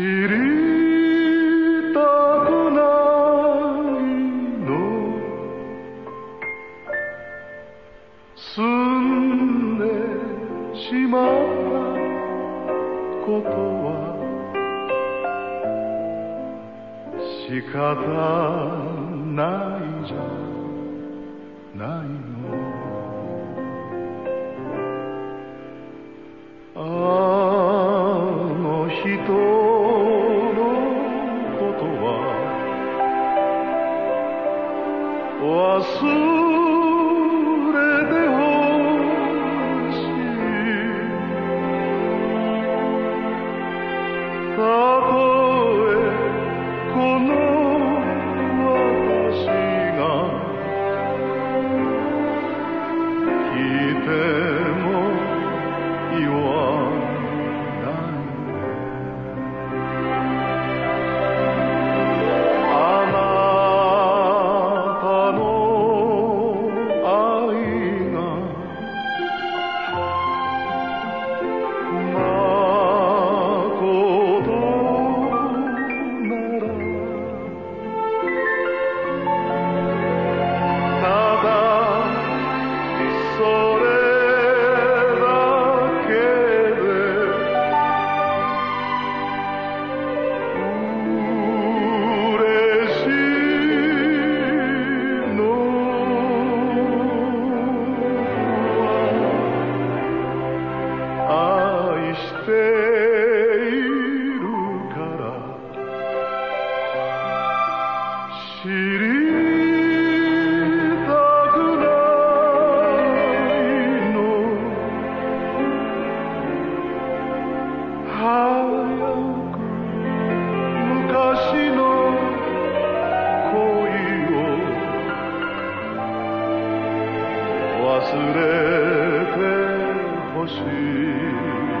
知りたくないの済んでしまったことは仕方ないじゃないの。忘ているから知りたくないの。早く昔の恋を忘れてほしい。